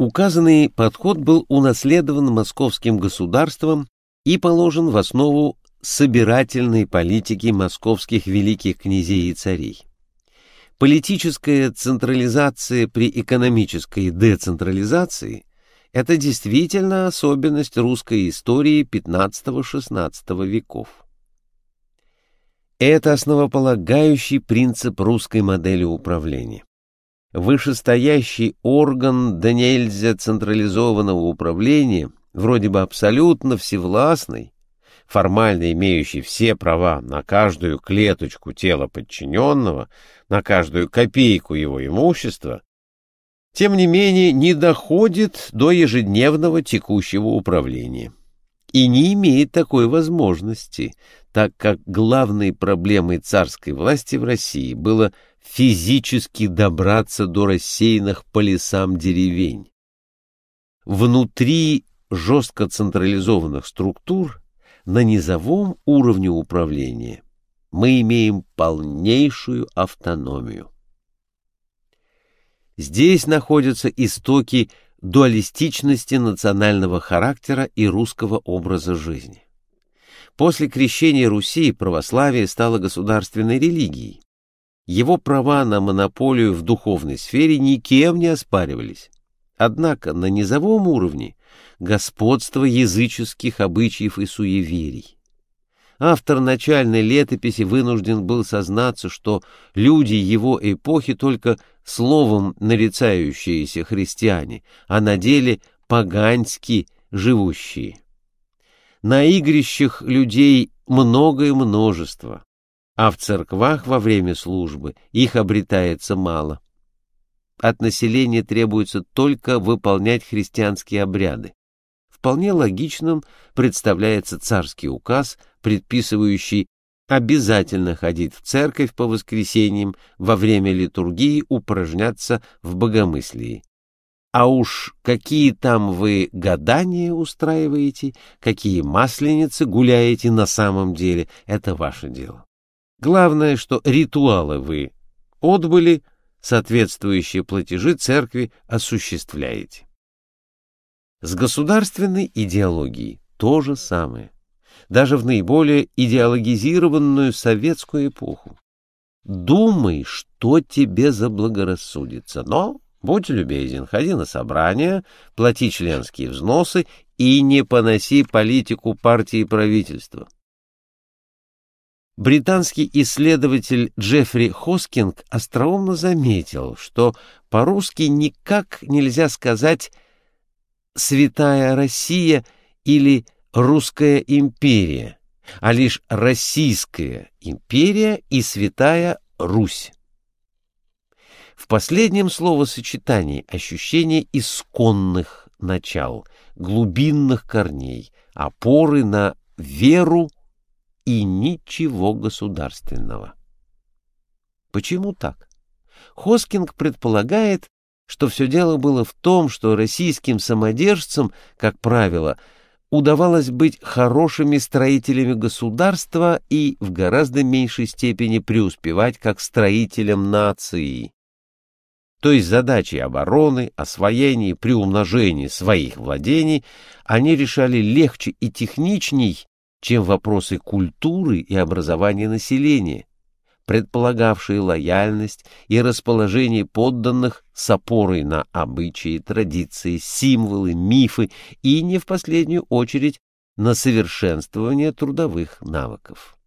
Указанный подход был унаследован московским государством и положен в основу собирательной политики московских великих князей и царей. Политическая централизация при экономической децентрализации – это действительно особенность русской истории XV-XVI веков. Это основополагающий принцип русской модели управления вышестоящий орган да нельзя централизованного управления, вроде бы абсолютно всевластный, формально имеющий все права на каждую клеточку тела подчиненного, на каждую копейку его имущества, тем не менее не доходит до ежедневного текущего управления и не имеет такой возможности, так как главной проблемой царской власти в России было – физически добраться до рассеянных по лесам деревень. Внутри жестко централизованных структур на низовом уровне управления мы имеем полнейшую автономию. Здесь находятся истоки дуалистичности национального характера и русского образа жизни. После крещения Руси православие стало государственной религией. Его права на монополию в духовной сфере никем не оспаривались. Однако на низовом уровне господство языческих обычаев и суеверий. Автор начальной летописи вынужден был сознаться, что люди его эпохи только словом нарицающиеся христиане, а на деле погански живущие. На игрищах людей многое множество, а в церквах во время службы их обретается мало. От населения требуется только выполнять христианские обряды. Вполне логичным представляется царский указ, предписывающий обязательно ходить в церковь по воскресеньям, во время литургии упражняться в богомыслии. А уж какие там вы гадания устраиваете, какие масленицы гуляете на самом деле, это ваше дело. Главное, что ритуалы вы отбыли, соответствующие платежи церкви осуществляете. С государственной идеологией то же самое, даже в наиболее идеологизированную советскую эпоху. Думай, что тебе заблагорассудится, но будь любезен, ходи на собрания, плати членские взносы и не поноси политику партии и правительства. Британский исследователь Джеффри Хоскинг остроумно заметил, что по-русски никак нельзя сказать «святая Россия» или «русская империя», а лишь «российская империя» и «святая Русь». В последнем словосочетании ощущение исконных начал, глубинных корней, опоры на веру и ничего государственного. Почему так? Хоскинг предполагает, что все дело было в том, что российским самодержцам, как правило, удавалось быть хорошими строителями государства и в гораздо меньшей степени преуспевать как строителям нации. То есть задачи обороны, освоения приумножения своих владений они решали легче и техничней, чем вопросы культуры и образования населения, предполагавшие лояльность и расположение подданных с опорой на обычаи, традиции, символы, мифы и, не в последнюю очередь, на совершенствование трудовых навыков.